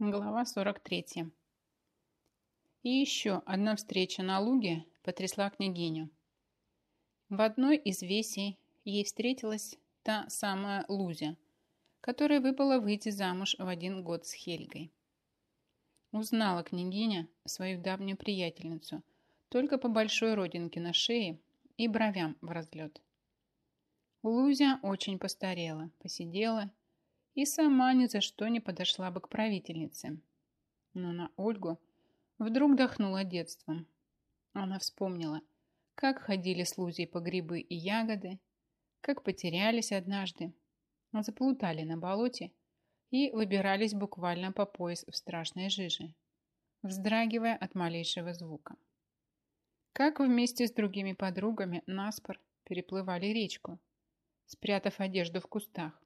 Глава 43. И еще одна встреча на луге потрясла княгиню. В одной из весей ей встретилась та самая Лузя, которая выпала выйти замуж в один год с Хельгой. Узнала княгиня свою давнюю приятельницу только по большой родинке на шее и бровям в разлет. Лузя очень постарела, посидела и сама ни за что не подошла бы к правительнице. Но на Ольгу вдруг дохнуло детством. Она вспомнила, как ходили с Лузей по грибы и ягоды, как потерялись однажды, заплутали на болоте и выбирались буквально по пояс в страшной жиже, вздрагивая от малейшего звука. Как вместе с другими подругами наспор переплывали речку, спрятав одежду в кустах,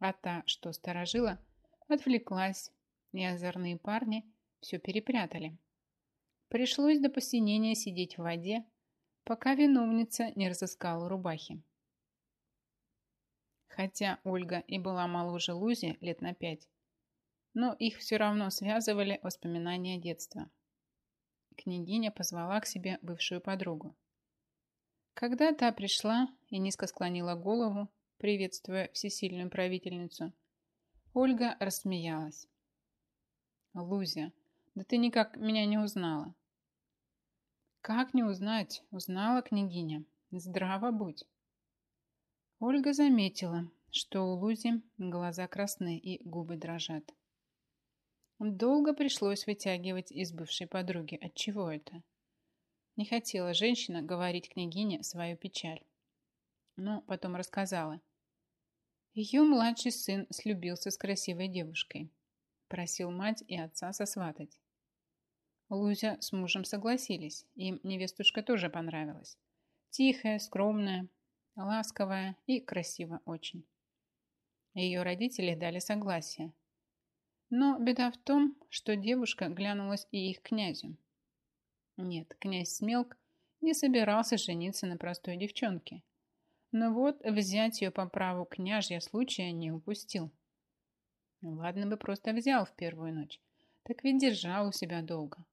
а та, что сторожила, отвлеклась, и озорные парни все перепрятали. Пришлось до посинения сидеть в воде, пока виновница не разыскала рубахи. Хотя Ольга и была моложе Лузи лет на пять, но их все равно связывали воспоминания детства. Княгиня позвала к себе бывшую подругу. Когда та пришла и низко склонила голову, приветствуя всесильную правительницу. Ольга рассмеялась. «Лузя, да ты никак меня не узнала». «Как не узнать?» – узнала княгиня. «Здраво будь». Ольга заметила, что у Лузи глаза красны и губы дрожат. Долго пришлось вытягивать из бывшей подруги. Отчего это? Не хотела женщина говорить княгине свою печаль. Но потом рассказала. Ее младший сын слюбился с красивой девушкой. Просил мать и отца сосватать. Лузя с мужем согласились. Им невестушка тоже понравилась. Тихая, скромная, ласковая и красиво очень. Ее родители дали согласие. Но беда в том, что девушка глянулась и их князю. Нет, князь Смелк не собирался жениться на простой девчонке. Но вот взять ее по праву княжья случая не упустил. Ладно бы просто взял в первую ночь, так ведь держал у себя долго.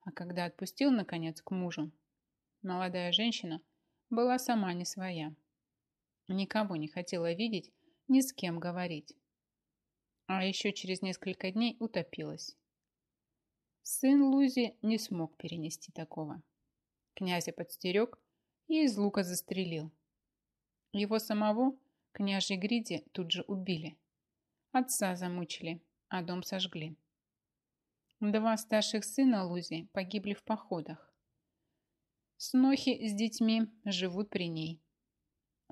А когда отпустил, наконец, к мужу, молодая женщина была сама не своя. Никого не хотела видеть, ни с кем говорить. А еще через несколько дней утопилась. Сын Лузи не смог перенести такого. Князя подстерег и из лука застрелил. Его самого, княжей Гриди, тут же убили. Отца замучили, а дом сожгли. Два старших сына Лузи погибли в походах. Снохи с детьми живут при ней.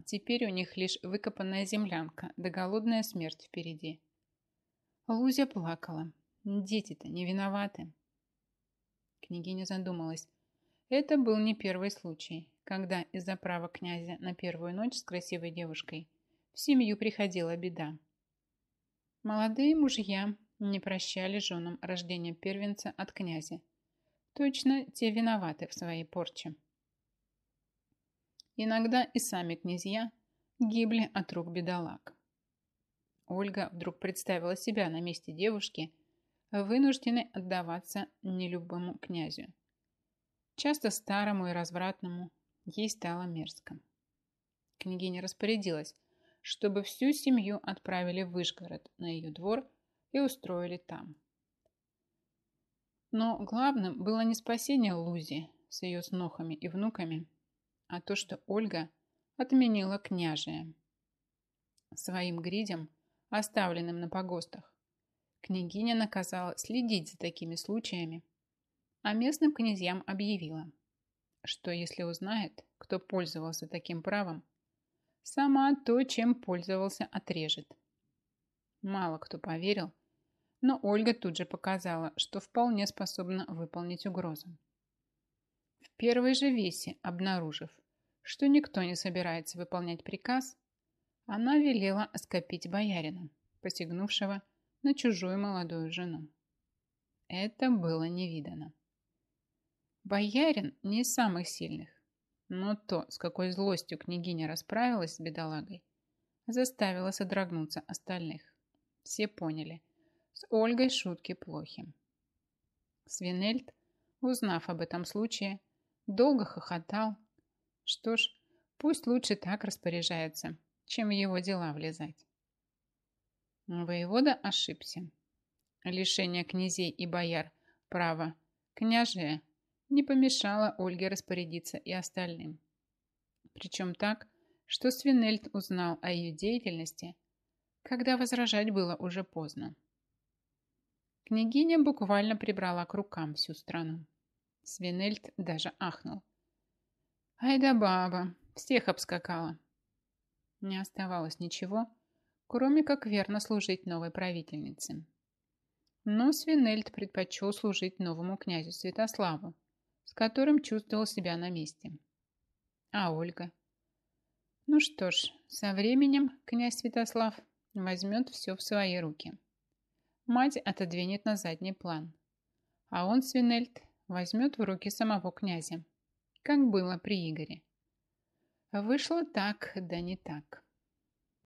Теперь у них лишь выкопанная землянка, да голодная смерть впереди. Лузя плакала. Дети-то не виноваты. Княгиня задумалась. Это был не первый случай когда из-за права князя на первую ночь с красивой девушкой в семью приходила беда. Молодые мужья не прощали женам рождения первенца от князя. Точно те виноваты в своей порче. Иногда и сами князья гибли от рук бедолаг. Ольга вдруг представила себя на месте девушки, вынужденной отдаваться нелюбому князю. Часто старому и развратному, Ей стало мерзко. Княгиня распорядилась, чтобы всю семью отправили в Вышгород на ее двор и устроили там. Но главным было не спасение Лузи с ее снохами и внуками, а то, что Ольга отменила княжие. Своим гридям, оставленным на погостах, княгиня наказала следить за такими случаями, а местным князьям объявила, что если узнает, кто пользовался таким правом, сама то, чем пользовался, отрежет. Мало кто поверил, но Ольга тут же показала, что вполне способна выполнить угрозу. В первой же весе, обнаружив, что никто не собирается выполнять приказ, она велела скопить боярина, посягнувшего на чужую молодую жену. Это было невидано. Боярин не из самых сильных, но то, с какой злостью княгиня расправилась с бедолагой, заставило содрогнуться остальных. Все поняли, С Ольгой шутки плохи. Свинельд, узнав об этом случае, долго хохотал. Что ж, пусть лучше так распоряжается, чем в его дела влезать. Воевода ошибся. Лишение князей и бояр права княжия не помешало Ольге распорядиться и остальным. Причем так, что Свинельд узнал о ее деятельности, когда возражать было уже поздно. Княгиня буквально прибрала к рукам всю страну. Свинельд даже ахнул. «Ай да баба, всех обскакала!» Не оставалось ничего, кроме как верно служить новой правительнице. Но Свинельд предпочел служить новому князю Святославу, которым чувствовал себя на месте. А Ольга? Ну что ж, со временем князь Святослав возьмет все в свои руки. Мать отодвинет на задний план, а он, Свинельд, возьмет в руки самого князя, как было при Игоре. Вышло так, да не так.